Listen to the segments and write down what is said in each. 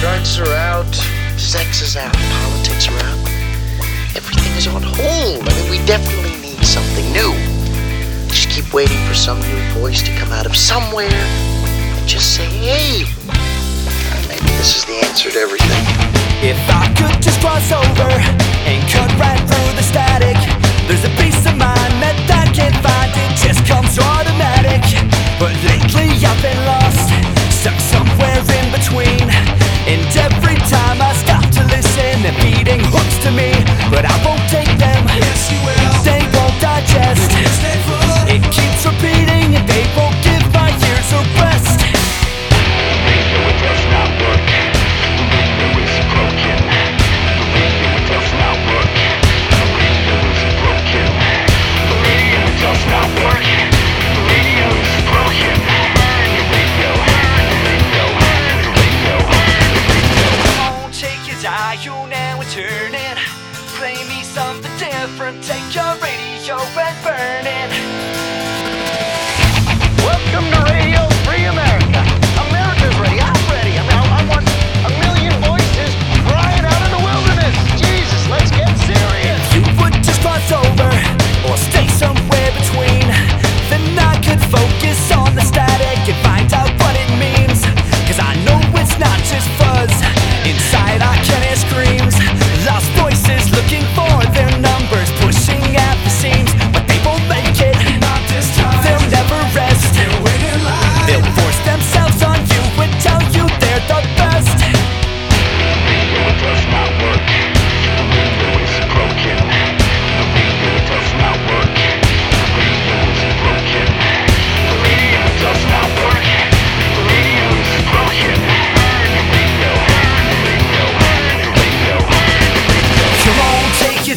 Drugs are out, sex is out, politics are out. Everything is on hold. I mean, we definitely need something new. Just keep waiting for some new voice to come out of somewhere and just say, hey, maybe this is the answer to everything. If I could just cross over dial now and turn it. Play me something different. Take your radio and burn it.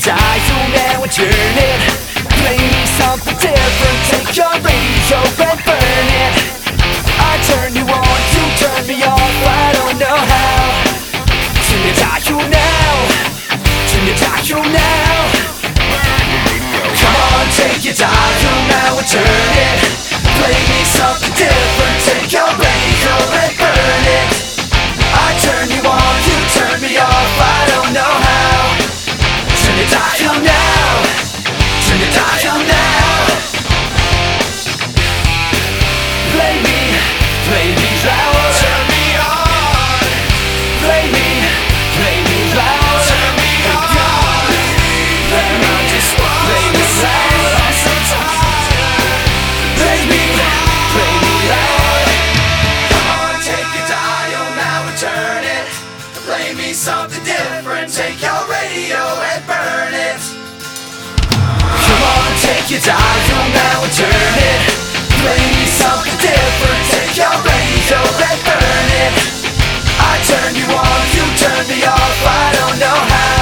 Your dial now and turn it. Play me something different. Take your radio and burn it. I turn you on, you turn me off. I don't know how. Turn your dial now. Turn your dial now. Come on, take your dial Me something different. Take your radio and burn it. Come on, take your dial now and turn it. Play me something different. Take your radio and burn it. I turn you on, you turn me off. I don't know how.